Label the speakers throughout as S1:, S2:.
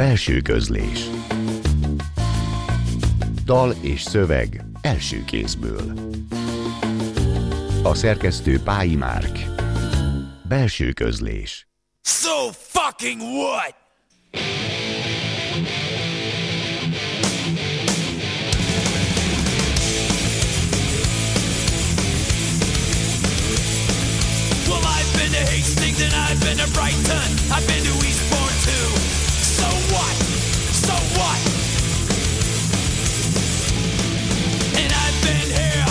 S1: Belső közlés Dal és szöveg első kézből A szerkesztő Pályi Márk Belső közlés
S2: So fucking what? Well, I've been to Hastings and I've been to Brighton. I've been to Eastbourne too. What? So what? And I've been here,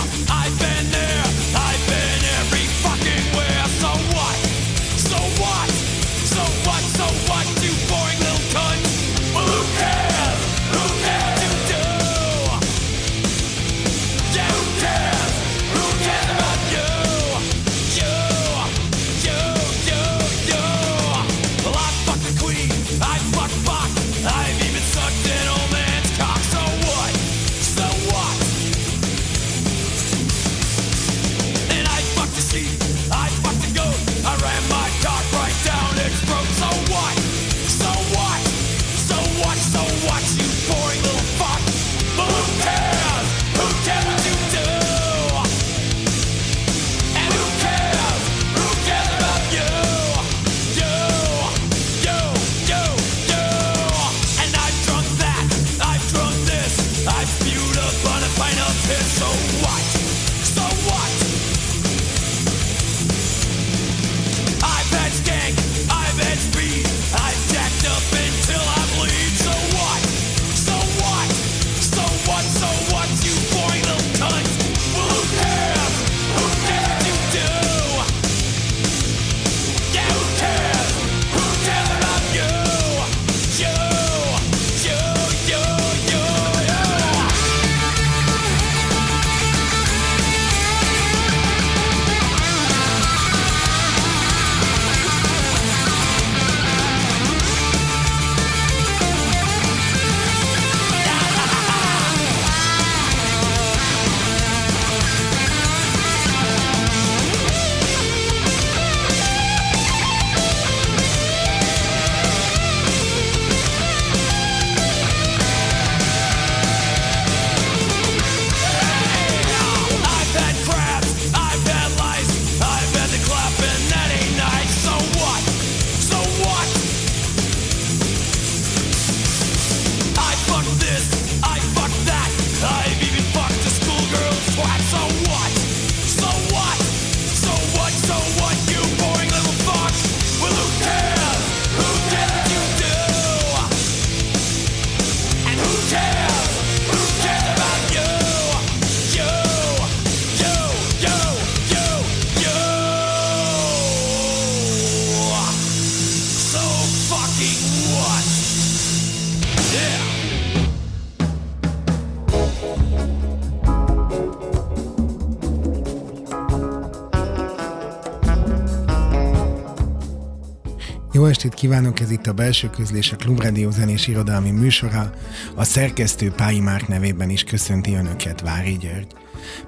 S3: estét kívánok, ez itt a Belső Közlés, a Klubrádió zenés irodalmi műsora. A szerkesztő Pályi Márk nevében is köszönti Önöket Vári György.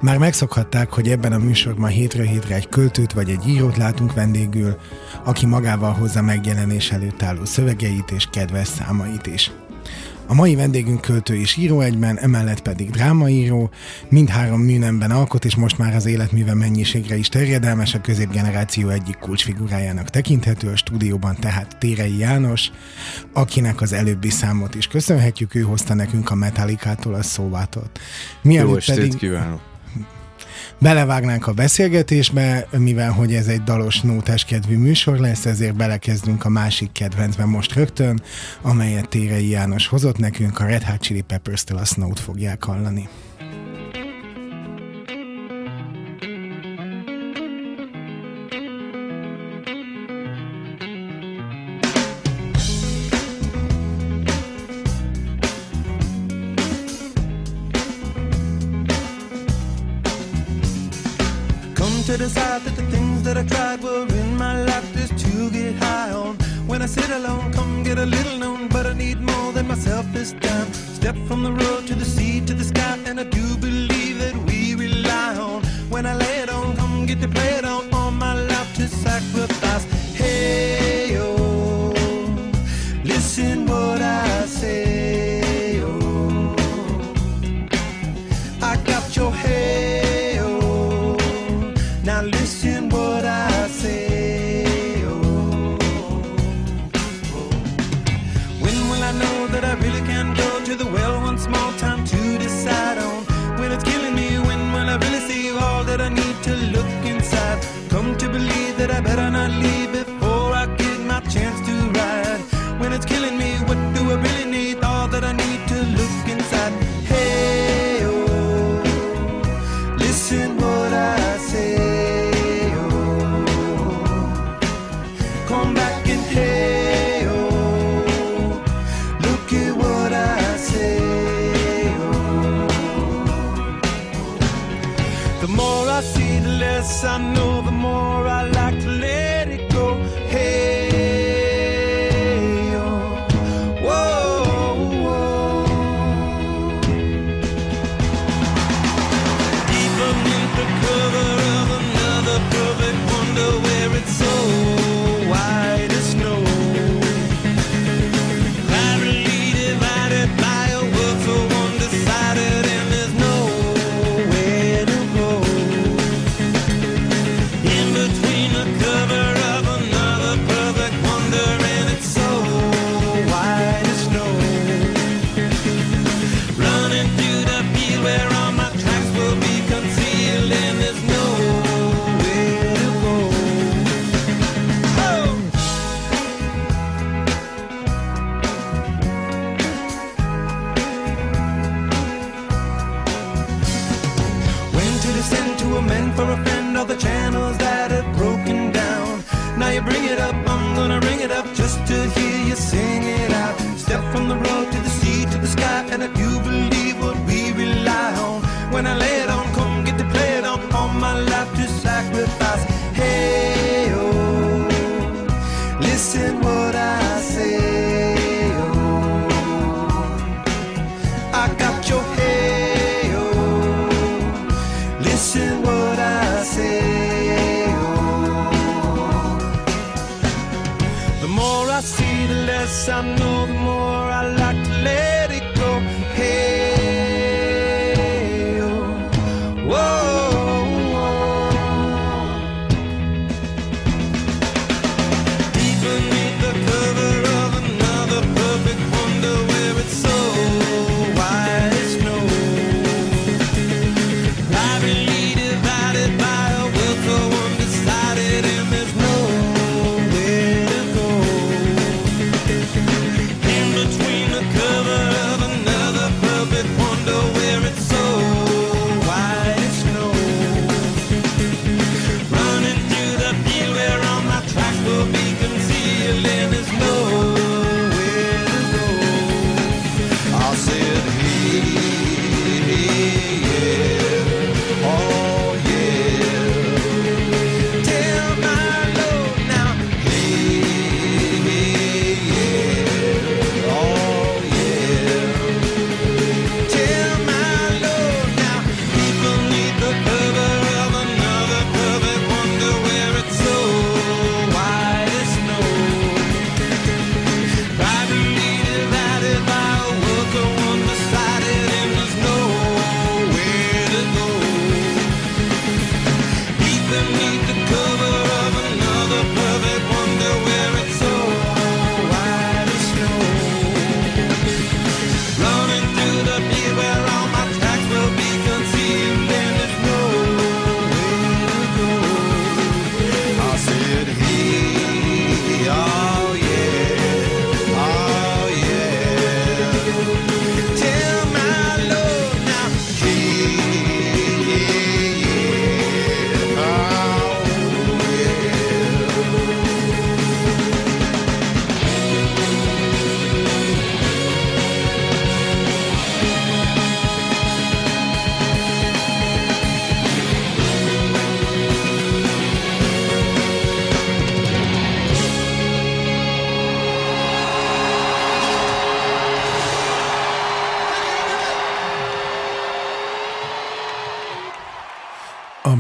S3: Már megszokhatták, hogy ebben a műsorban hétről hétre egy költőt vagy egy írót látunk vendégül, aki magával hozza megjelenés előtt álló szövegeit és kedves számait is. A mai vendégünk költő és író egyben, emellett pedig drámaíró, mindhárom műnemben alkot, és most már az életműve mennyiségre is terjedelmes, a középgeneráció egyik kulcsfigurájának tekinthető a stúdióban, tehát Térei János, akinek az előbbi számot is köszönhetjük, ő hozta nekünk a Metallicától a szóvátot.
S4: Jó
S3: Mielőtt
S4: estét
S3: pedig
S4: kívánok!
S3: Belevágnánk a beszélgetésbe, mivel hogy ez egy dalos nótás kedvű műsor lesz, ezért belekezdünk a másik kedvencben most rögtön, amelyet Térei János hozott nekünk, a Red Hot Chili Peppers-től a Snow-t fogják hallani.
S5: Myself this time. Step from the road to the sea to the sky, and I do believe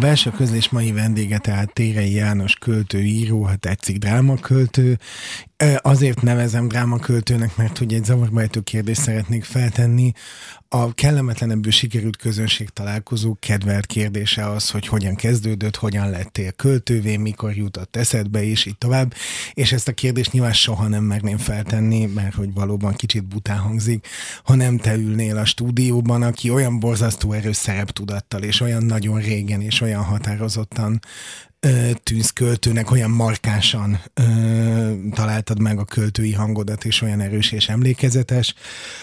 S3: belső közlés mai vendége tehát Térei János költő, író, ha tetszik drámaköltő. Azért nevezem drámaköltőnek, mert hogy egy zavarba kérdést szeretnék feltenni. A kellemetlenebbül sikerült közönség találkozó kedvelt kérdése az, hogy hogyan kezdődött, hogyan lettél költővé, mikor jutott eszedbe, és így tovább. És ezt a kérdést nyilván soha nem merném feltenni, mert hogy valóban kicsit bután hangzik, hanem te ülnél a stúdióban, aki olyan borzasztó erős szereptudattal, és olyan nagyon régen, és olyan olyan határozottan tűnsz költőnek, olyan markásan ö, találtad meg a költői hangodat, és olyan erős és emlékezetes,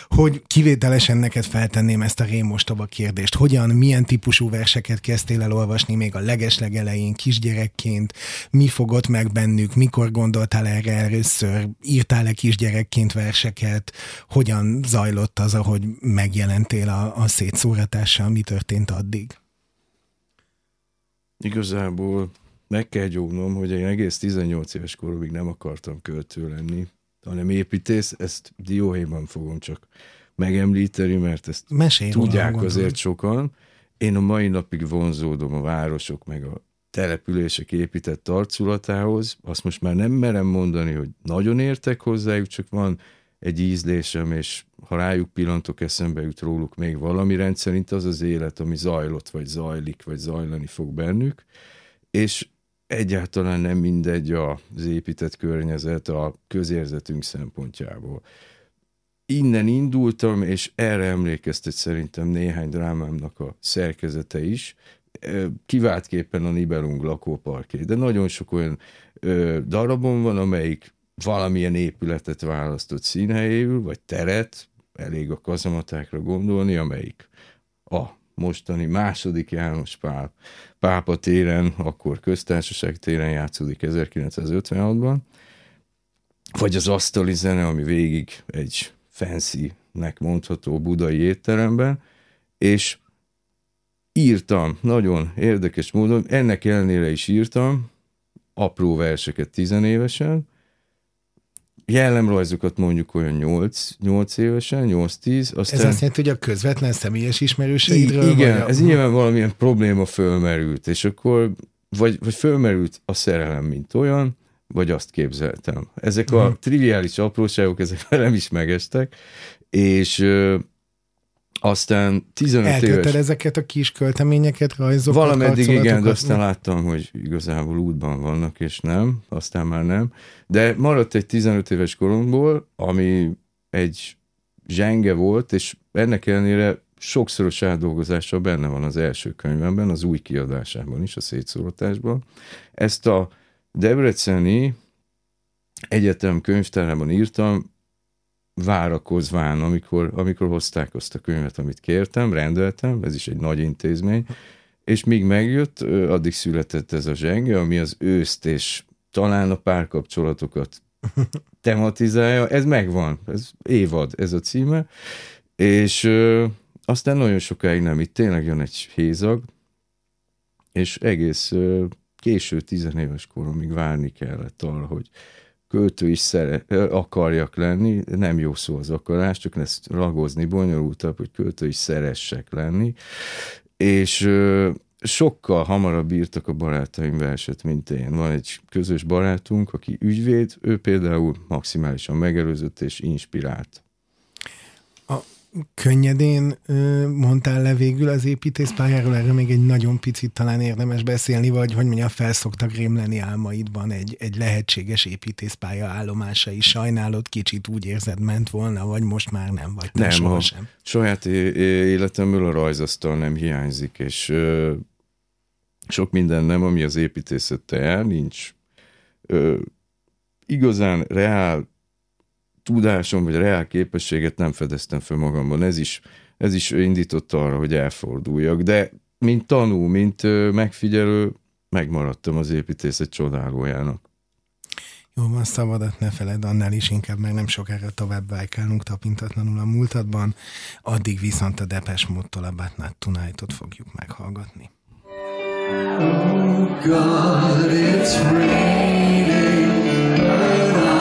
S3: hogy kivételesen neked feltenném ezt a rémostoba kérdést. Hogyan, milyen típusú verseket kezdtél el olvasni még a legeslegelején, kisgyerekként, mi fogott meg bennük, mikor gondoltál erre először, írtál-e kisgyerekként verseket, hogyan zajlott az, ahogy megjelentél a, a szétszóratással, mi történt addig?
S4: Igazából meg kell gyógnom, hogy én egész 18 éves koromig nem akartam költő lenni, hanem építész, ezt dióhéjban fogom csak megemlíteni, mert ezt
S3: Mesélj
S4: tudják
S3: gondolom.
S4: azért sokan. Én a mai napig vonzódom a városok meg a települések épített arculatához. Azt most már nem merem mondani, hogy nagyon értek hozzájuk, csak van egy ízlésem, és ha rájuk pillantok, eszembe jut róluk még valami rendszerint az az élet, ami zajlott, vagy zajlik, vagy zajlani fog bennük, és egyáltalán nem mindegy az épített környezet a közérzetünk szempontjából. Innen indultam, és erre emlékeztet szerintem néhány drámámnak a szerkezete is, kiváltképpen a Nibelung lakóparké, de nagyon sok olyan ö, darabon van, amelyik valamilyen épületet választott színhelyéül, vagy teret, elég a kazamatákra gondolni, amelyik a mostani második János Pál, Pápa téren, akkor köztársaság téren játszódik 1956-ban, vagy az asztali zene, ami végig egy fancy-nek mondható budai étteremben, és írtam, nagyon érdekes módon, ennek ellenére is írtam, apró verseket tizenévesen, jellemrajzokat mondjuk olyan 8, 8 évesen, 8-10, aztán...
S3: Ez azt jelenti, hogy a közvetlen személyes ismerőseidről?
S4: Igen,
S3: vagy a...
S4: ez nyilván valamilyen probléma fölmerült, és akkor vagy, vagy fölmerült a szerelem, mint olyan, vagy azt képzeltem. Ezek a triviális apróságok, ezek velem is megestek, és aztán 15
S3: Elkötted
S4: éves...
S3: ezeket a kis költeményeket, rajzokat,
S4: Valameddig igen, de aztán láttam, hogy igazából útban vannak, és nem, aztán már nem. De maradt egy 15 éves koromból, ami egy zsenge volt, és ennek ellenére sokszoros átdolgozása benne van az első könyvemben, az új kiadásában is, a szétszóratásban. Ezt a Debreceni Egyetem könyvtárában írtam, várakozván, amikor, amikor hozták azt a könyvet, amit kértem, rendeltem, ez is egy nagy intézmény, és míg megjött, addig született ez a zsenge, ami az őszt és talán a párkapcsolatokat tematizálja. Ez megvan, ez évad, ez a címe, és ö, aztán nagyon sokáig nem, itt tényleg jön egy hézag, és egész ö, késő tizenéves koromig várni kellett arra, hogy költő is szere, akarjak lenni, nem jó szó az akarás, csak ezt ragozni bonyolultabb, hogy költő is szeressek lenni, és sokkal hamarabb írtak a barátaim verset, mint én. Van egy közös barátunk, aki ügyvéd, ő például maximálisan megelőzött és inspirált.
S3: Könnyedén mondtál le végül az építészpályáról, erről még egy nagyon picit talán érdemes beszélni, vagy hogy mondjam, felszoktak rémleni álmaidban egy, egy lehetséges építészpálya állomásai. Sajnálod, kicsit úgy érzed, ment volna, vagy most már nem, vagy nem,
S4: Nem, a
S3: sohasem.
S4: saját életemből a rajzasztal nem hiányzik, és sok minden nem, ami az építészete el, nincs igazán reál tudásom, vagy reál képességet nem fedeztem fel magamban. Ez is, ez is indította arra, hogy elforduljak, de mint tanú, mint megfigyelő, megmaradtam az építészet csodálójának.
S3: Jó van, szabadat ne feled, annál is inkább, mert nem sokára tovább vájkálunk tapintatlanul a múltadban. Addig viszont a Depes Módtól a Not Tonight-ot fogjuk meghallgatni.
S2: God, it's raining, but I'm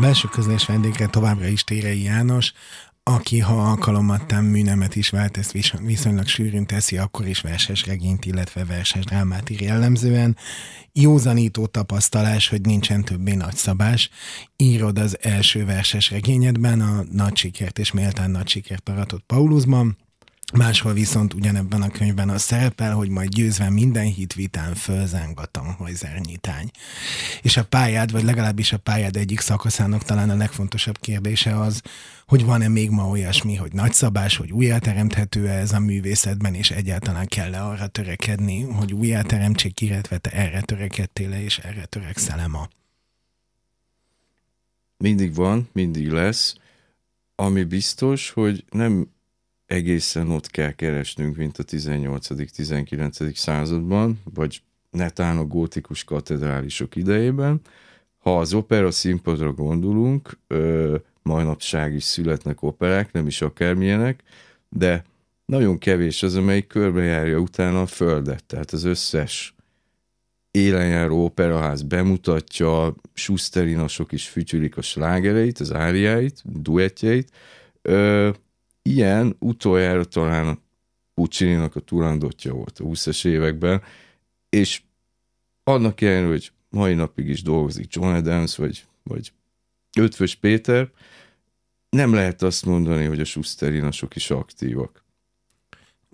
S3: belső közlés vendégre továbbra is Térei János, aki, ha alkalomattán műnemet is vált, ezt viszonylag sűrűn teszi, akkor is verses regényt, illetve verses drámát ír jellemzően. Józanító tapasztalás, hogy nincsen többé nagyszabás. Írod az első verses regényedben, a nagy sikert és méltán nagy sikert aratott Paulusban, Máshol viszont ugyanebben a könyvben az szerepel, hogy majd győzve minden hit vitán fölzángatom, hogy zernyitány. És a pályád, vagy legalábbis a pályád egyik szakaszának talán a legfontosabb kérdése az, hogy van-e még ma olyasmi, hogy nagyszabás, hogy újjáteremthető-e ez a művészetben, és egyáltalán kell-e arra törekedni, hogy újjáteremtsék, illetve te erre törekedtél és erre törekszel ma?
S4: Mindig van, mindig lesz. Ami biztos, hogy nem egészen ott kell keresnünk, mint a 18.-19. században, vagy netán a gótikus katedrálisok idejében. Ha az opera színpadra gondolunk, ö, manapság is születnek operák, nem is akármilyenek, de nagyon kevés az, amelyik körbejárja utána a földet, tehát az összes élenjáró operaház bemutatja, Schusterinasok is fütyülik a slágereit, az áriáit, duettjeit, ö, ilyen utoljára talán puccini a turandotja volt a 20-es években, és annak ellenére, hogy mai napig is dolgozik John Adams, vagy, vagy Ötvös Péter, nem lehet azt mondani, hogy a Schusterinasok is aktívak.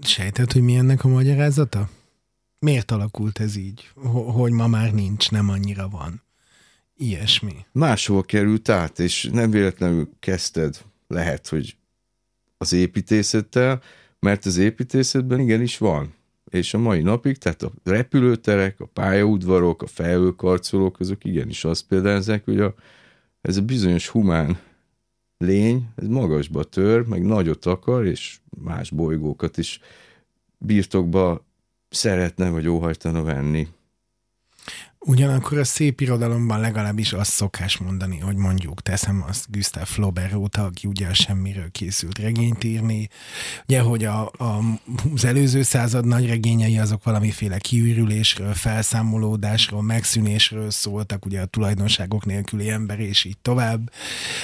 S3: Sejtett, hogy mi ennek a magyarázata? Miért alakult ez így? Hogy ma már nincs, nem annyira van. Ilyesmi.
S4: Máshol került át, és nem véletlenül kezdted, lehet, hogy az építészettel, mert az építészetben igenis van. És a mai napig, tehát a repülőterek, a pályaudvarok, a felhőkarcolók, azok igenis azt példázzák, hogy a, ez a bizonyos humán lény, ez magasba tör, meg nagyot akar, és más bolygókat is birtokba szeretne vagy óhajtana venni.
S3: Ugyanakkor a szép irodalomban legalábbis azt szokás mondani, hogy mondjuk teszem azt Gustav Flaubert óta, aki ugye a semmiről készült regényt írni, ugye, hogy a, a, az előző század nagy regényei azok valamiféle kiürülésről, felszámolódásról, megszűnésről szóltak, ugye a tulajdonságok nélküli ember és így tovább,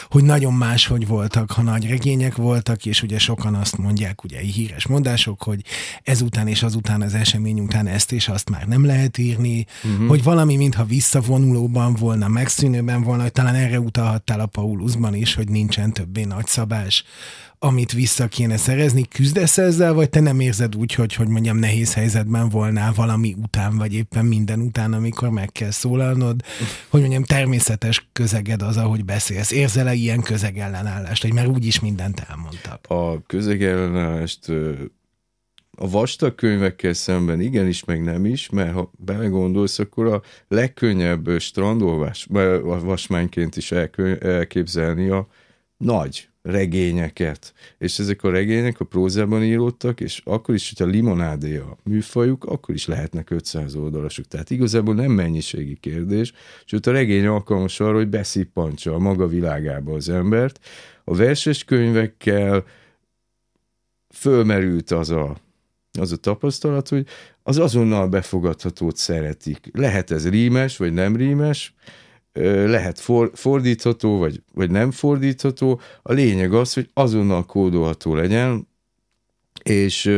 S3: hogy nagyon máshogy voltak, ha nagy regények voltak, és ugye sokan azt mondják, ugye híres mondások, hogy ezután és azután az esemény után ezt és azt már nem lehet írni, uh-huh. hogy valami valami, mintha visszavonulóban volna, megszűnőben volna, hogy talán erre utalhattál a Paulusban is, hogy nincsen többé nagyszabás, amit vissza kéne szerezni. Küzdesz ezzel, vagy te nem érzed úgy, hogy, hogy mondjam, nehéz helyzetben volnál valami után, vagy éppen minden után, amikor meg kell szólalnod, hogy mondjam, természetes közeged az, ahogy beszélsz. Érzel-e ilyen közegellenállást, hogy már úgyis mindent elmondtak?
S4: A közegellenállást a vastag könyvekkel szemben igenis, meg nem is, mert ha belegondolsz, akkor a legkönnyebb strandolvás, vasmányként is elképzelni a nagy regényeket. És ezek a regények a prózában íródtak, és akkor is, hogyha limonádé a műfajuk, akkor is lehetnek 500 oldalasok. Tehát igazából nem mennyiségi kérdés, sőt a regény alkalmas arra, hogy beszippantsa a maga világába az embert. A verses könyvekkel fölmerült az a az a tapasztalat, hogy az azonnal befogadhatót szeretik. Lehet ez rímes, vagy nem rímes, lehet for, fordítható, vagy, vagy nem fordítható. A lényeg az, hogy azonnal kódolható legyen, és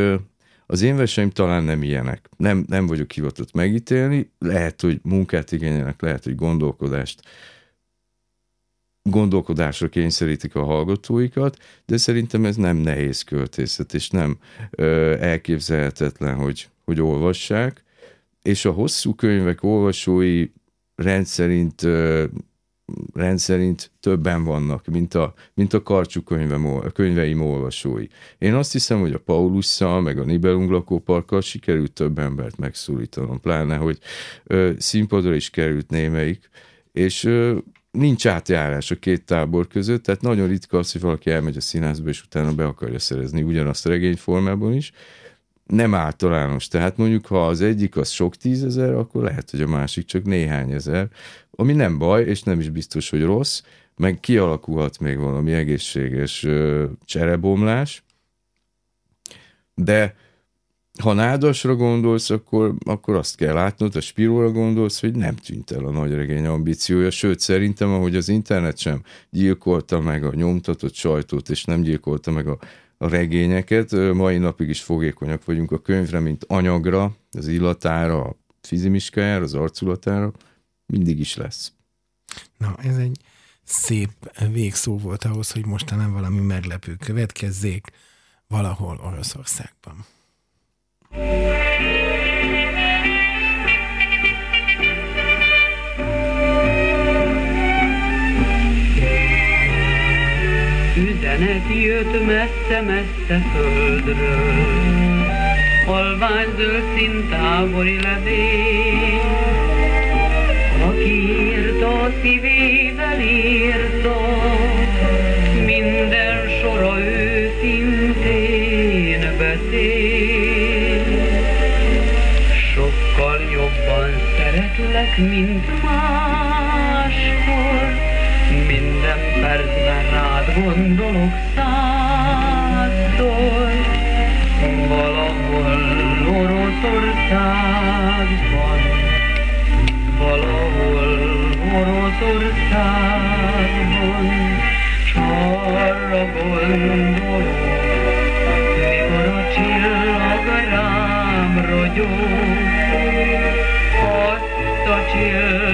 S4: az én verseim talán nem ilyenek. Nem, nem vagyok hivatott megítélni, lehet, hogy munkát igényelnek, lehet, hogy gondolkodást gondolkodásra kényszerítik a hallgatóikat, de szerintem ez nem nehéz költészet, és nem ö, elképzelhetetlen, hogy, hogy olvassák. És a hosszú könyvek olvasói rendszerint, ö, rendszerint többen vannak, mint a, mint a karcsú könyvem, könyveim olvasói. Én azt hiszem, hogy a Paulusszal, meg a Nibelung lakóparkkal sikerült több embert megszólítanom, pláne, hogy ö, színpadra is került némelyik, és ö, nincs átjárás a két tábor között, tehát nagyon ritka az, hogy valaki elmegy a színházba, és utána be akarja szerezni ugyanazt a regényformában is. Nem általános, tehát mondjuk, ha az egyik az sok tízezer, akkor lehet, hogy a másik csak néhány ezer, ami nem baj, és nem is biztos, hogy rossz, meg kialakulhat még valami egészséges cserebomlás, de ha nádasra gondolsz, akkor, akkor azt kell látnod, a Spiróra gondolsz, hogy nem tűnt el a nagyregény ambíciója, sőt szerintem, ahogy az internet sem gyilkolta meg a nyomtatott sajtót, és nem gyilkolta meg a, a regényeket, mai napig is fogékonyak vagyunk a könyvre, mint anyagra, az illatára, a fizimiskájára, az arculatára, mindig is lesz.
S3: Na, ez egy szép végszó volt ahhoz, hogy mostanában valami meglepő következzék valahol Oroszországban.
S6: Üzenet jött messze-messze földről, Halvány zöld szintávoli levél. Aki írta, szívével írta, szeretlek, mint máskor, minden percben rád gondolok százszor, valahol Oroszországban, valahol Oroszországban, s arra gondolok, mikor a csillag rám rogyog, azt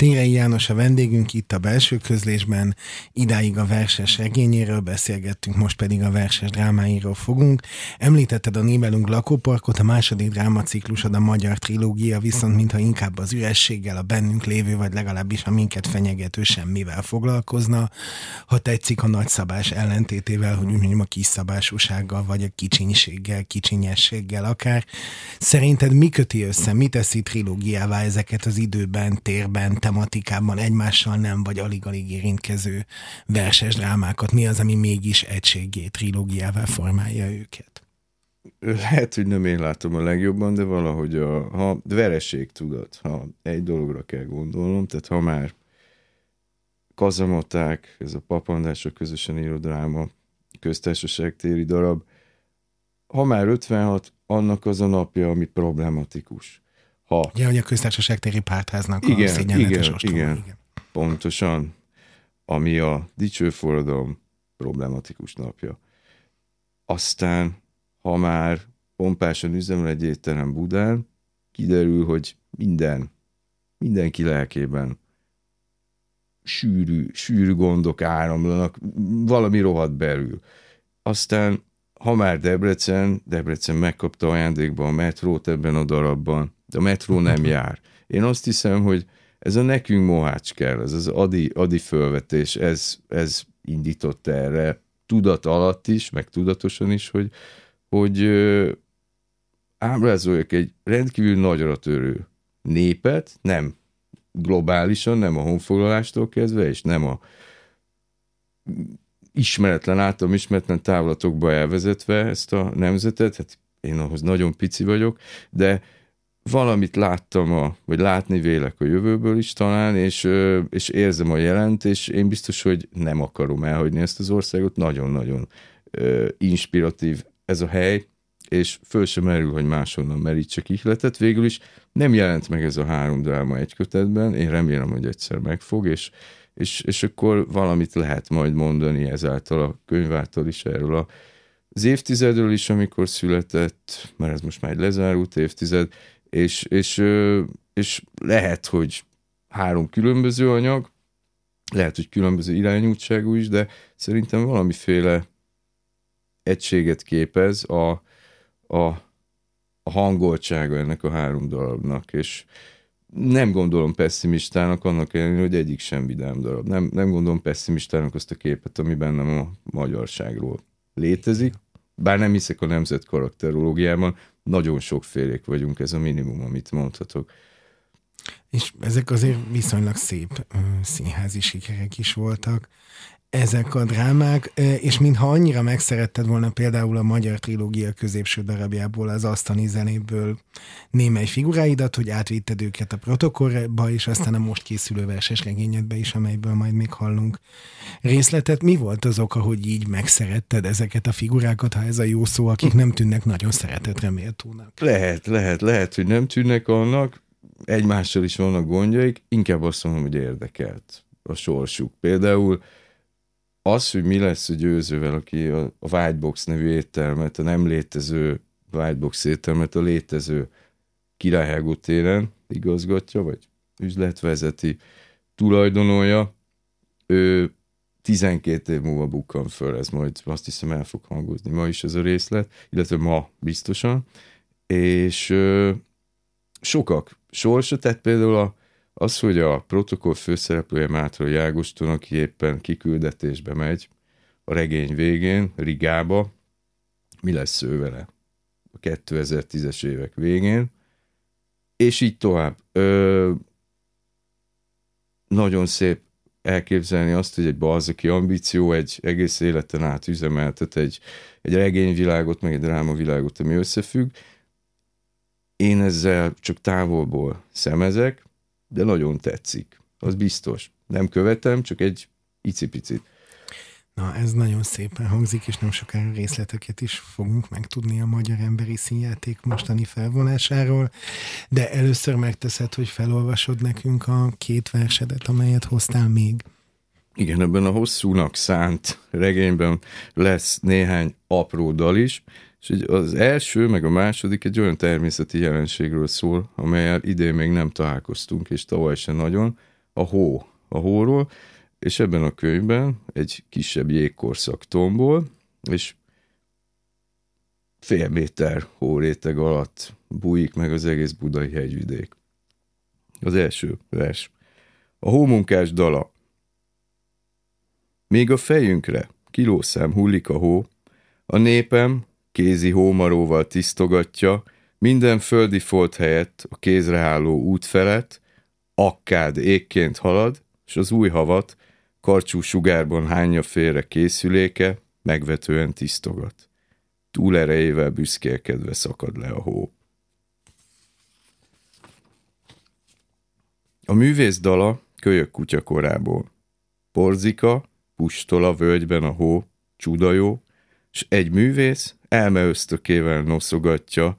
S3: Térei János a vendégünk itt a belső közlésben, idáig a verses regényéről beszélgettünk, most pedig a verses drámáiról fogunk. Említetted a Nébelünk lakóparkot, a második drámaciklusod a magyar trilógia, viszont mintha inkább az ürességgel, a bennünk lévő, vagy legalábbis a minket fenyegető semmivel foglalkozna. Ha tetszik a nagyszabás ellentétével, hogy úgy mondjam a kiszabásúsággal, vagy a kicsinységgel, kicsinyességgel akár. Szerinted mi köti össze, mi teszi trilógiává ezeket az időben, térben, tematikában egymással nem vagy alig-alig érintkező verses drámákat? Mi az, ami mégis egységé trilógiává formálja őket?
S4: Lehet, hogy nem én látom a legjobban, de valahogy a, ha vereség tudat, ha egy dologra kell gondolnom, tehát ha már kazamaták, ez a papandások közösen író dráma, köztársaság téri darab, ha már 56, annak az a napja, ami problematikus. Ha
S3: Ja, hogy a köztársaság téri pártháznak a
S4: igen,
S3: szégyenletes
S4: igen,
S3: ostroma.
S4: igen, pontosan, ami a dicső forradalom problematikus napja. Aztán, ha már pompásan üzemel egy étterem Budán, kiderül, hogy minden, mindenki lelkében sűrű, sűrű gondok áramlanak, valami rohadt belül. Aztán, ha már Debrecen, Debrecen megkapta ajándékba a metrót ebben a darabban, de a metró nem jár. Én azt hiszem, hogy ez a nekünk mohács kell, ez az adi, adi fölvetés, ez, ez indított erre tudat alatt is, meg tudatosan is, hogy, hogy ábrázoljak egy rendkívül nagyra törő népet, nem globálisan, nem a honfoglalástól kezdve, és nem a ismeretlen, általam ismeretlen távlatokba elvezetve ezt a nemzetet, hát én ahhoz nagyon pici vagyok, de valamit láttam, a, vagy látni vélek a jövőből is talán, és, és érzem a jelent, és én biztos, hogy nem akarom elhagyni ezt az országot, nagyon-nagyon inspiratív ez a hely, és föl sem merül, hogy máshonnan merítsek ihletet. Végül is nem jelent meg ez a három dráma egy kötetben, én remélem, hogy egyszer megfog, és, és, és akkor valamit lehet majd mondani ezáltal a könyv is erről a, az évtizedről is, amikor született, mert ez most már egy lezárult évtized, és, és, és lehet, hogy három különböző anyag, lehet, hogy különböző irányultságú is, de szerintem valamiféle egységet képez a, a, a hangoltsága ennek a három darabnak, és nem gondolom pessimistának annak ellenére, hogy egyik sem vidám darab. Nem, nem gondolom pessimistának azt a képet, ami bennem a magyarságról létezik, bár nem hiszek a nemzet karakterológiában, nagyon sokfélék vagyunk, ez a minimum, amit mondhatok.
S3: És ezek azért viszonylag szép színházi sikerek is voltak ezek a drámák, és mintha annyira megszeretted volna például a magyar trilógia középső darabjából, az asztani zenéből némely figuráidat, hogy átvitted őket a protokollba, és aztán a most készülő verses regényedbe is, amelyből majd még hallunk részletet. Mi volt az oka, hogy így megszeretted ezeket a figurákat, ha ez a jó szó, akik nem tűnnek nagyon szeretetre méltónak?
S4: Lehet, lehet, lehet, hogy nem tűnnek annak, egymással is vannak gondjaik, inkább azt mondom, hogy érdekelt a sorsuk. Például az, hogy mi lesz a győzővel, aki a, a Whitebox nevű éttermet, a nem létező Whitebox éttermet a létező Királyhágó téren igazgatja, vagy üzletvezeti tulajdonolja, ő 12 év múlva bukkan föl, ez majd azt hiszem el fog hangozni. Ma is ez a részlet, illetve ma biztosan, és ö, sokak sorsa, tehát például a, az, hogy a protokoll főszereplője Mátra Jágoston, aki éppen kiküldetésbe megy a regény végén, Rigába, mi lesz ő vele a 2010-es évek végén, és így tovább. Ö, nagyon szép elképzelni azt, hogy egy balzaki ambíció egy egész életen át üzemeltet egy, egy regényvilágot, meg egy drámavilágot, ami összefügg. Én ezzel csak távolból szemezek, de nagyon tetszik. Az biztos. Nem követem, csak egy icipicit.
S3: Na, ez nagyon szépen hangzik, és nem sokára részleteket is fogunk megtudni a Magyar Emberi Színjáték mostani felvonásáról, de először megteszed, hogy felolvasod nekünk a két versedet, amelyet hoztál még.
S4: Igen, ebben a hosszúnak szánt regényben lesz néhány apró dal is, és az első, meg a második egy olyan természeti jelenségről szól, amelyel idén még nem találkoztunk, és tavaly se nagyon, a hó. A hóról, és ebben a könyvben egy kisebb jégkorszak tombol, és fél méter hóréteg alatt bújik meg az egész budai hegyvidék. Az első vers. A hómunkás dala. Még a fejünkre kilószám hullik a hó, a népem kézi hómaróval tisztogatja minden földi folt helyett a kézre álló út felett, akkád égként halad, és az új havat karcsú sugárban hányja félre készüléke, megvetően tisztogat. Túl erejével büszkélkedve szakad le a hó. A művész dala kölyök kutya korából. Porzika, pustol a völgyben a hó, csudajó, s egy művész elme ösztökével noszogatja,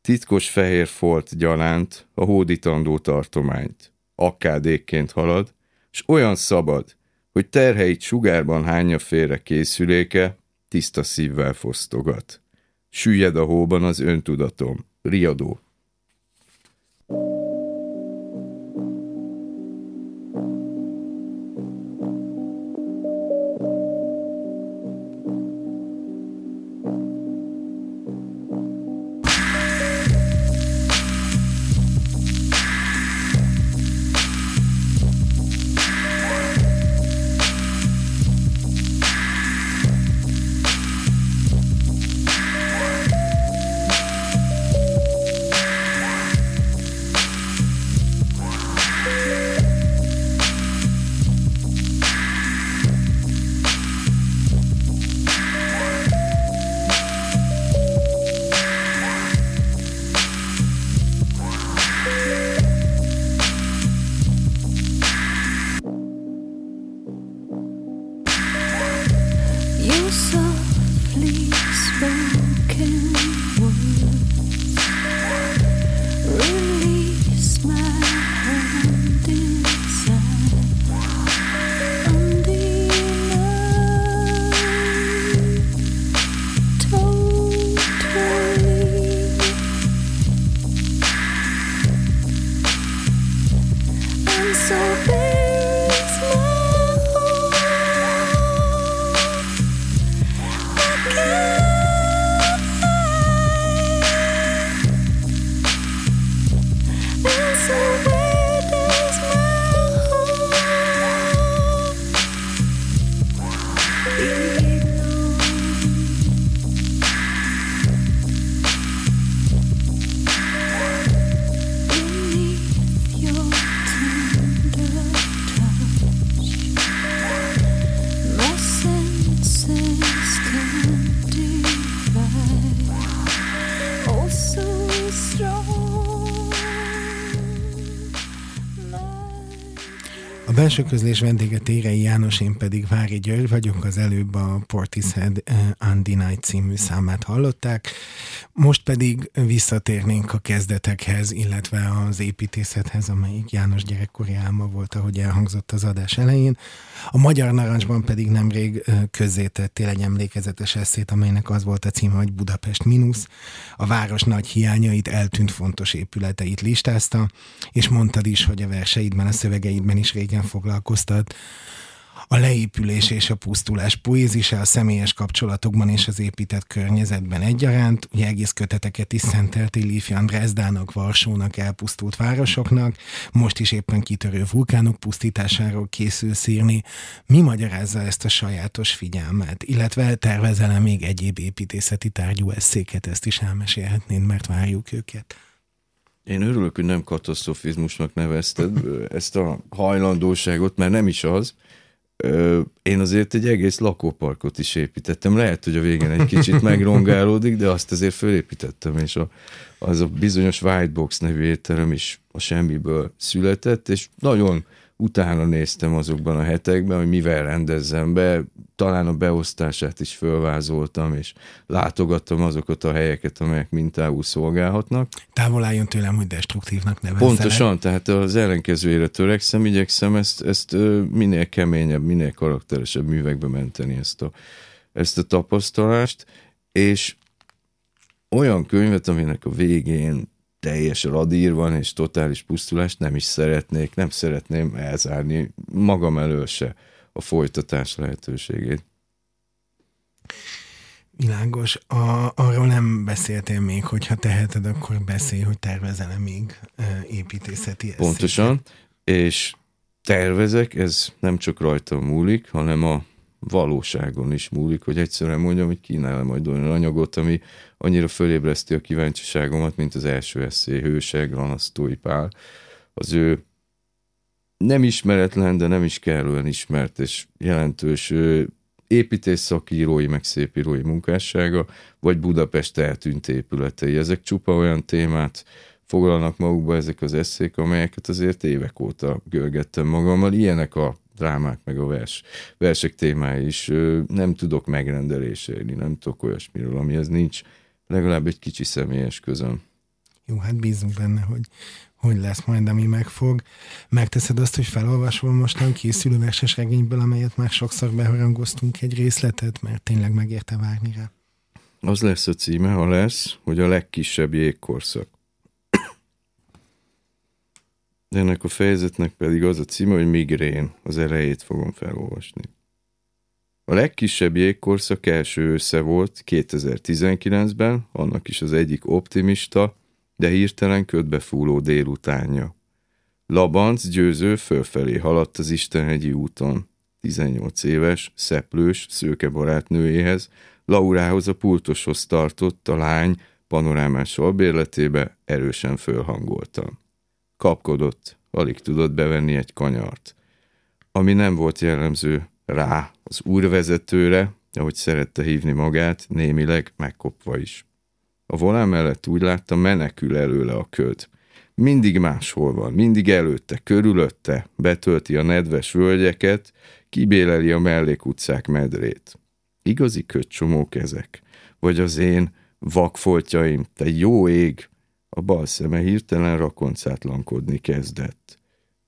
S4: titkos fehér folt gyalánt a hódítandó tartományt. Akkádékként halad, s olyan szabad, hogy terheit sugárban hányja félre készüléke, tiszta szívvel fosztogat. Süllyed a hóban az öntudatom, riadó.
S3: Belső közlés vendége Térei János, én pedig Vári György vagyok, az előbb a Portishead uh, Undenied című számát hallották. Most pedig visszatérnénk a kezdetekhez, illetve az építészethez, amelyik János gyerekkori álma volt, ahogy elhangzott az adás elején. A Magyar Narancsban pedig nemrég uh, közzétettél egy emlékezetes eszét, amelynek az volt a címe, hogy Budapest mínusz. A város nagy hiányait, eltűnt fontos épületeit listázta, és mondtad is, hogy a verseidben, a szövegeidben is régen foglalkoztat. A leépülés és a pusztulás poézise a személyes kapcsolatokban és az épített környezetben egyaránt, ugye egész köteteket is szentelti Lífjan Dresdának, Varsónak, elpusztult városoknak, most is éppen kitörő vulkánok pusztításáról készül szírni. Mi magyarázza ezt a sajátos figyelmet? Illetve tervezel még egyéb építészeti tárgyú eszéket, ezt is elmesélhetnénk, mert várjuk őket.
S4: Én örülök, hogy nem katasztrofizmusnak nevezted ezt a hajlandóságot, mert nem is az. Én azért egy egész lakóparkot is építettem. Lehet, hogy a végén egy kicsit megrongálódik, de azt azért fölépítettem, és a, az a bizonyos Whitebox nevű étterem is a semmiből született, és nagyon utána néztem azokban a hetekben, hogy mivel rendezzem be, talán a beosztását is fölvázoltam, és látogattam azokat a helyeket, amelyek mintául szolgálhatnak.
S3: Távol álljon tőlem, hogy destruktívnak nevezzelek.
S4: Pontosan, tehát az ellenkezőjére törekszem, igyekszem ezt, ezt minél keményebb, minél karakteresebb művekbe menteni ezt a, ezt a tapasztalást, és olyan könyvet, aminek a végén teljes radír van, és totális pusztulást nem is szeretnék, nem szeretném elzárni magam elől se a folytatás lehetőségét.
S3: Világos. A, arról nem beszéltél még, hogyha teheted, akkor beszélj, hogy tervezel-e még építészeti eszéket.
S4: Pontosan, és tervezek, ez nem csak rajta múlik, hanem a valóságon is múlik, hogy egyszerűen mondjam, hogy kínál majd olyan anyagot, ami annyira fölébreszti a kíváncsiságomat, mint az első eszé, Hőseg, Ranasztói Pál. Az ő nem ismeretlen, de nem is kellően ismert és jelentős építész szakírói, meg szépírói munkássága, vagy Budapest eltűnt épületei. Ezek csupa olyan témát foglalnak magukba ezek az eszék, amelyeket azért évek óta görgettem magammal. Ilyenek a drámák, meg a vers, versek témái is. Nem tudok megrendelésélni, nem tudok olyasmiről, amihez nincs legalább egy kicsi személyes közöm.
S3: Jó, hát bízunk benne, hogy, hogy lesz majd, ami megfog. Megteszed azt, hogy felolvasol mostan készülő verses regényből, amelyet már sokszor beharangoztunk egy részletet, mert tényleg megérte várni rá.
S4: Az lesz a címe, ha lesz, hogy a legkisebb jégkorszak. Ennek a fejezetnek pedig az a címe, hogy migrén. Az elejét fogom felolvasni. A legkisebb jégkorszak első össze volt 2019-ben, annak is az egyik optimista, de hirtelen ködbe fúló délutánja. Labanc győző fölfelé haladt az Istenhegyi úton. 18 éves, szeplős, szőke barátnőjéhez, Laurához a pultoshoz tartott a lány panorámás albérletébe erősen fölhangoltam. Kapkodott, alig tudott bevenni egy kanyart. Ami nem volt jellemző rá, az úrvezetőre, ahogy szerette hívni magát, némileg megkopva is. A volán mellett úgy látta, menekül előle a köd. Mindig máshol van, mindig előtte, körülötte, betölti a nedves völgyeket, kibéleli a mellékutcák medrét. Igazi ködcsomók ezek. Vagy az én vakfoltjaim, te jó ég! A bal szeme hirtelen rakoncátlankodni kezdett.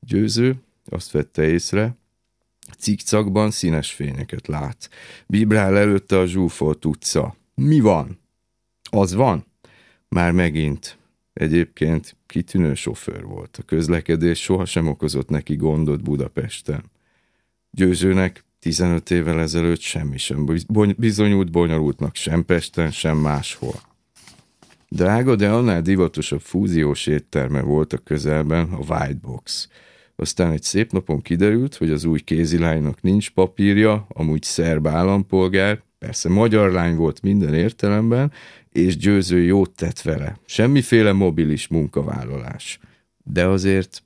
S4: Győző azt vette észre, cikcakban színes fényeket lát. Vibrál előtte a zsúfolt utca. Mi van? Az van? Már megint. Egyébként kitűnő sofőr volt. A közlekedés sohasem okozott neki gondot Budapesten. Győzőnek 15 évvel ezelőtt semmi sem bizonyult bonyolultnak sem Pesten, sem máshol. Drága, de annál divatosabb fúziós étterme volt a közelben a White Box. Aztán egy szép napon kiderült, hogy az új kézilánynak nincs papírja, amúgy szerb állampolgár, persze magyar lány volt minden értelemben, és győző jót tett vele. Semmiféle mobilis munkavállalás. De azért...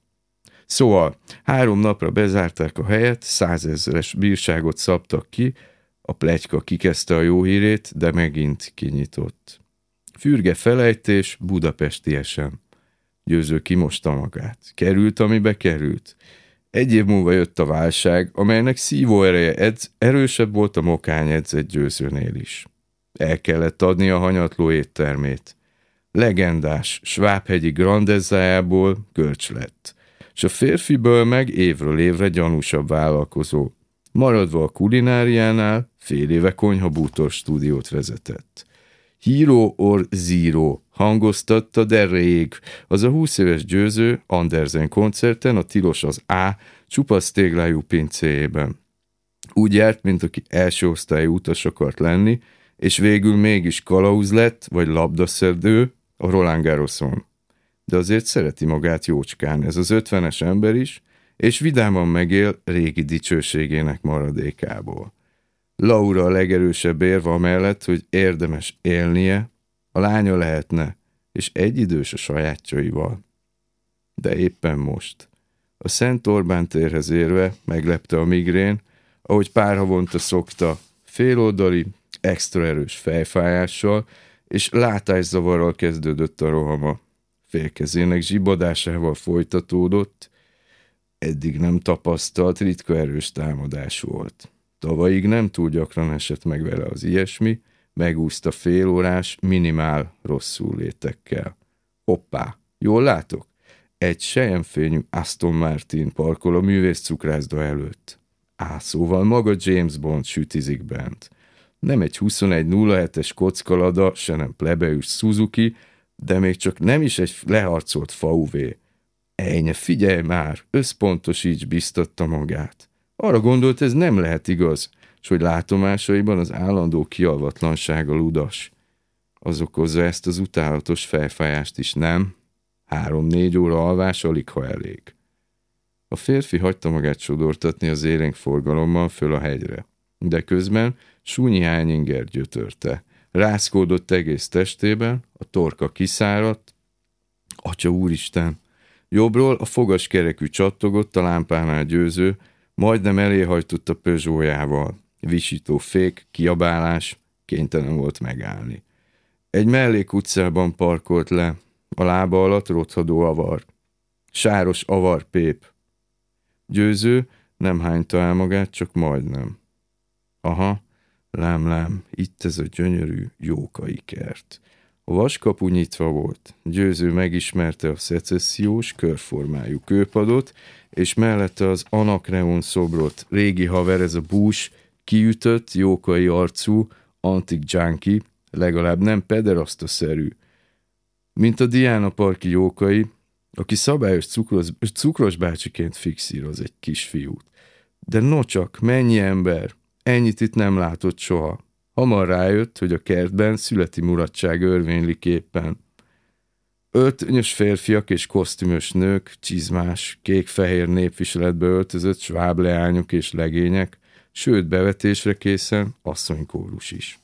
S4: Szóval három napra bezárták a helyet, százezeres bírságot szabtak ki, a plegyka kikezdte a jó hírét, de megint kinyitott. Fürge felejtés, budapestiesen. Győző kimosta magát. Került, amibe került. Egy év múlva jött a válság, amelynek szívó ereje edz, erősebb volt a mokány edzett győzőnél is. El kellett adni a hanyatló éttermét. Legendás, svábhegyi grandezzájából görcs lett, és a férfiből meg évről évre gyanúsabb vállalkozó. Maradva a kulináriánál, fél éve konyhabútor stúdiót vezetett. Hero or Zero hangoztatta rég. Az a 20 éves győző Andersen koncerten a tilos az A csupasz téglájú pincéjében. Úgy járt, mint aki első osztályú utas akart lenni, és végül mégis kalauz lett, vagy labdaszerdő a Roland Garroson. De azért szereti magát jócskán ez az ötvenes ember is, és vidáman megél régi dicsőségének maradékából. Laura a legerősebb érve amellett, hogy érdemes élnie, a lánya lehetne, és egyidős a sajátjaival. De éppen most. A Szent Orbán térhez érve meglepte a migrén, ahogy pár havonta szokta, féloldali, extra erős fejfájással, és látászavarral kezdődött a rohama. Félkezének zsibadásával folytatódott, eddig nem tapasztalt, ritka erős támadás volt. Tavalyig nem túl gyakran esett meg vele az ilyesmi, megúszta félórás, minimál rosszul létekkel. Hoppá, jól látok? Egy sejemfényű Aston Martin parkol a művész cukrászda előtt. Á, szóval maga James Bond sütizik bent. Nem egy 2107-es kockalada, se nem plebeus Suzuki, de még csak nem is egy leharcolt fauvé. Ejnye, figyelj már, összpontosíts, biztatta magát. Arra gondolt, ez nem lehet igaz, és hogy látomásaiban az állandó kialvatlansága ludas. Az okozza ezt az utálatos fejfájást is, nem? Három-négy óra alvás alig, ha elég. A férfi hagyta magát sodortatni az élénk forgalommal föl a hegyre, de közben súnyi hányinger gyötörte. Rászkódott egész testében, a torka kiszáradt. Atya úristen! Jobbról a fogas kerekű csattogott a lámpánál győző, majdnem eléhajtott a Peugeotjával. Visító fék, kiabálás, kénytelen volt megállni. Egy mellék utcában parkolt le, a lába alatt rothadó avar. Sáros avar pép. Győző nem hányta el magát, csak majdnem. Aha, lám, lám, itt ez a gyönyörű jókai kert. A vaskapu nyitva volt. Győző megismerte a szecessziós, körformájú kőpadot, és mellette az Anakreon szobrot. Régi haver, ez a bús, kiütött, jókai arcú, antik junkie, legalább nem pederasztaszerű. Mint a Diana Parki jókai, aki szabályos cukros, cukros bácsiként fixíroz egy kisfiút. De nocsak, mennyi ember, ennyit itt nem látott soha. Hamar rájött, hogy a kertben születi mulatság örvénylik éppen. Öltönyös férfiak és kosztümös nők, csizmás, kék-fehér népviseletbe öltözött sváb leányok és legények, sőt bevetésre készen asszonykórus is.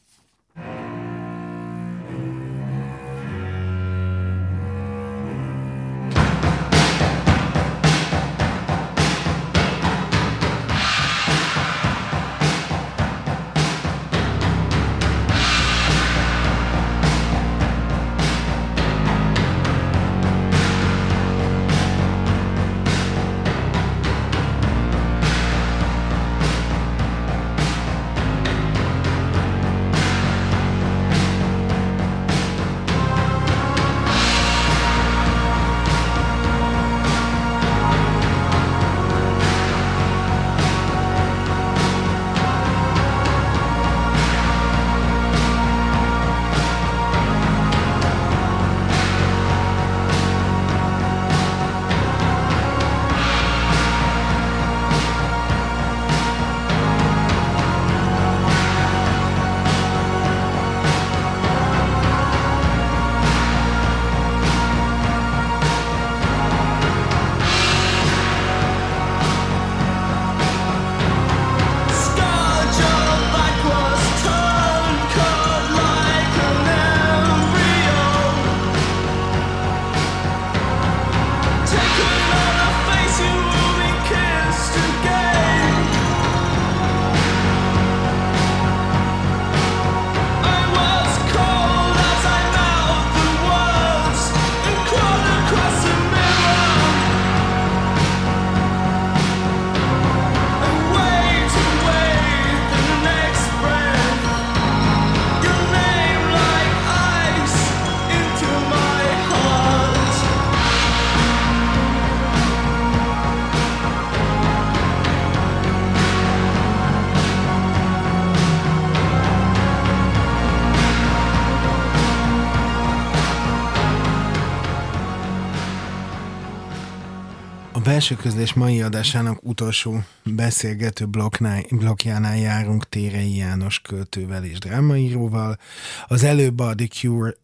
S3: Belső közlés mai adásának utolsó beszélgető blokknál, blokkjánál járunk Térei János költővel és drámaíróval. Az előbb a The Cure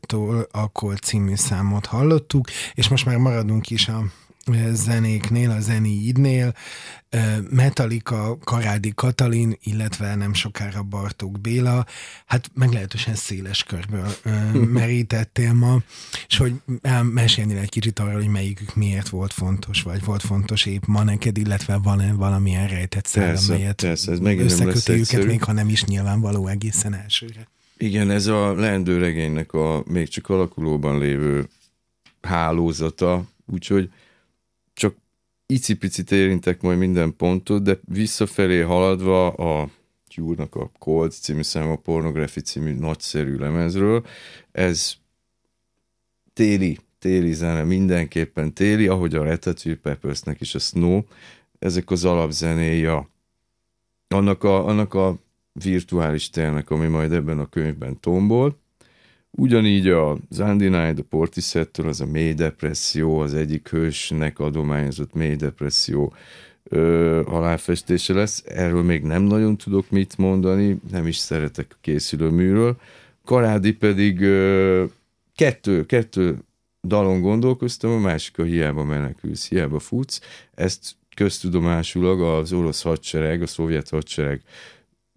S3: tól a Cold című számot hallottuk, és most már maradunk is a zenéknél, a zeniidnél, Metallica, Karádi Katalin, illetve nem sokára Bartók Béla, hát meglehetősen széles körből merítettél ma, és hogy mesélni egy kicsit arról, hogy melyikük miért volt fontos, vagy volt fontos épp ma neked, illetve van-e valamilyen rejtett szellem, melyet
S4: persze, ez
S3: összeköti őket,
S4: egyszerű.
S3: még ha nem is nyilvánvaló egészen elsőre.
S4: Igen, ez a leendő regénynek a még csak alakulóban lévő hálózata, úgyhogy icipicit érintek majd minden pontot, de visszafelé haladva a Cure-nak a Cold című szám, a Pornography című nagyszerű lemezről, ez téli, téli zene, mindenképpen téli, ahogy a Chili Peppersnek is a Snow, ezek az alapzenéi a, annak a, annak a virtuális térnek, ami majd ebben a könyvben tombol. Ugyanígy az Undenied, a Portisettől, az a mély depresszió, az egyik hősnek adományozott mély depresszió ö, aláfestése lesz. Erről még nem nagyon tudok mit mondani, nem is szeretek a készülőműről. Karádi pedig ö, kettő, kettő dalon gondolkoztam, a másik a hiába menekülsz, hiába futsz. Ezt köztudomásulag az orosz hadsereg, a szovjet hadsereg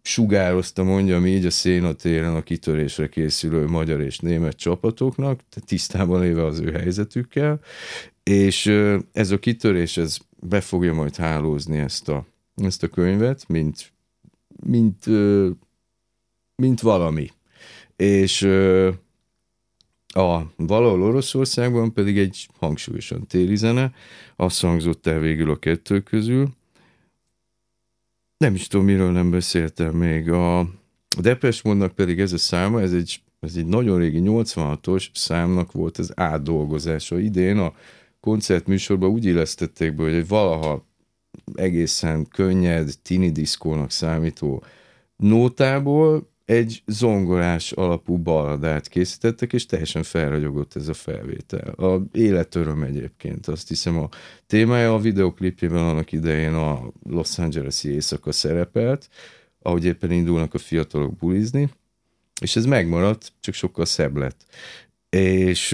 S4: sugározta, mondjam így, a szénatéren a kitörésre készülő magyar és német csapatoknak, tisztában léve az ő helyzetükkel, és ez a kitörés, ez be fogja majd hálózni ezt a, ezt a könyvet, mint, mint, mint valami. És a valahol Oroszországban pedig egy hangsúlyosan téli zene, azt hangzott el végül a kettő közül, nem is tudom, miről nem beszéltem még. A, Depeche Mode-nak pedig ez a száma, ez egy, ez egy nagyon régi 86-os számnak volt az átdolgozása. Idén a koncertműsorban úgy illesztették be, hogy valaha egészen könnyed, tini diszkónak számító nótából egy zongorás alapú balladát készítettek, és teljesen felragyogott ez a felvétel. A életöröm egyébként, azt hiszem a témája a videoklipjében annak idején a Los Angeles-i éjszaka szerepelt, ahogy éppen indulnak a fiatalok bulizni, és ez megmaradt, csak sokkal szebb lett. És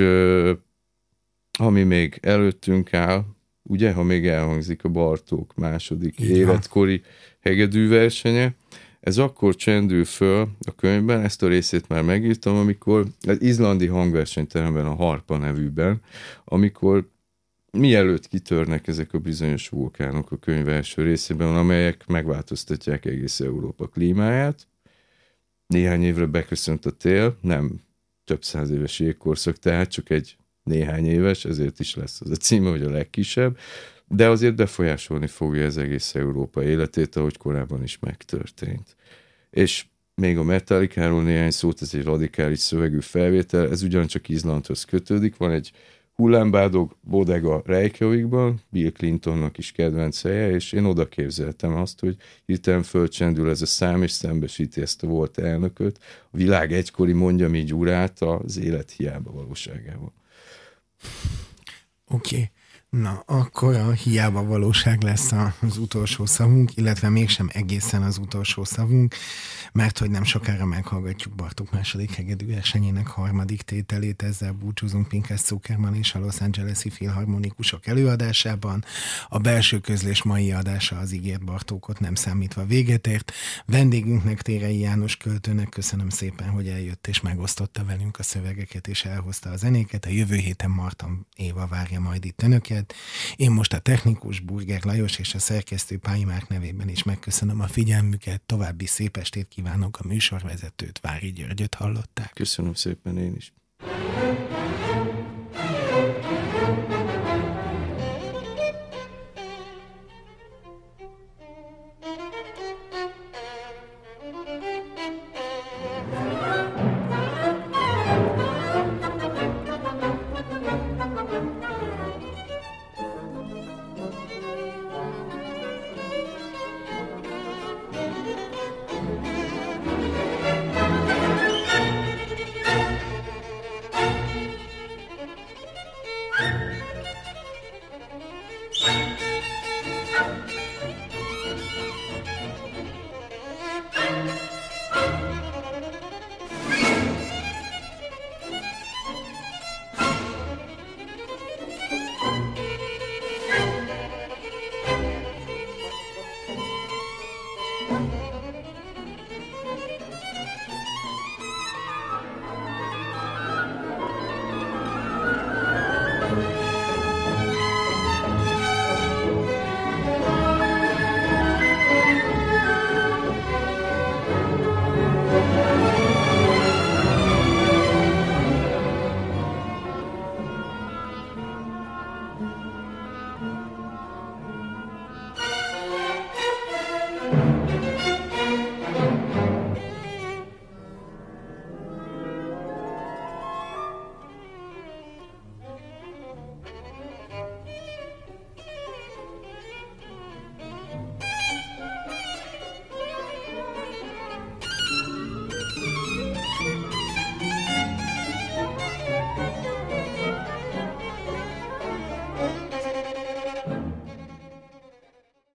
S4: ami még előttünk áll, ugye, ha még elhangzik a Bartók második
S3: van.
S4: életkori hegedű versenye, ez akkor csendül föl a könyvben, ezt a részét már megírtam, amikor az izlandi hangversenyteremben, a Harpa nevűben, amikor mielőtt kitörnek ezek a bizonyos vulkánok a könyv első részében, amelyek megváltoztatják egész Európa klímáját. Néhány évre beköszönt a tél, nem több száz éves jégkorszak, tehát csak egy néhány éves, ezért is lesz az a címe, hogy a legkisebb, de azért befolyásolni fogja az egész Európa életét, ahogy korábban is megtörtént. És még a Metallicáról néhány szót, ez egy radikális szövegű felvétel, ez ugyancsak Izlandhoz kötődik, van egy hullámbádog bodega Reykjavikban, Bill Clintonnak is kedvenc helye, és én oda képzeltem azt, hogy hirtelen fölcsendül ez a szám, és szembesíti ezt a volt elnököt, a világ egykori mondjam így urát az élet hiába valóságával.
S3: Oké. Okay. Na, akkor a hiába valóság lesz az utolsó szavunk, illetve mégsem egészen az utolsó szavunk, mert hogy nem sokára meghallgatjuk Bartók második hegedű versenyének harmadik tételét, ezzel búcsúzunk Pinkes Zuckerman és a Los Angeles-i filharmonikusok előadásában. A belső közlés mai adása az ígért Bartókot nem számítva véget ért. Vendégünknek Térei János költőnek köszönöm szépen, hogy eljött és megosztotta velünk a szövegeket és elhozta a zenéket. A jövő héten Marton Éva várja majd itt önöket. Én most a technikus Burger Lajos és a szerkesztő Páimák nevében is megköszönöm a figyelmüket. További szép estét kívánok a műsorvezetőt, Vári Györgyöt hallották.
S4: Köszönöm szépen én is.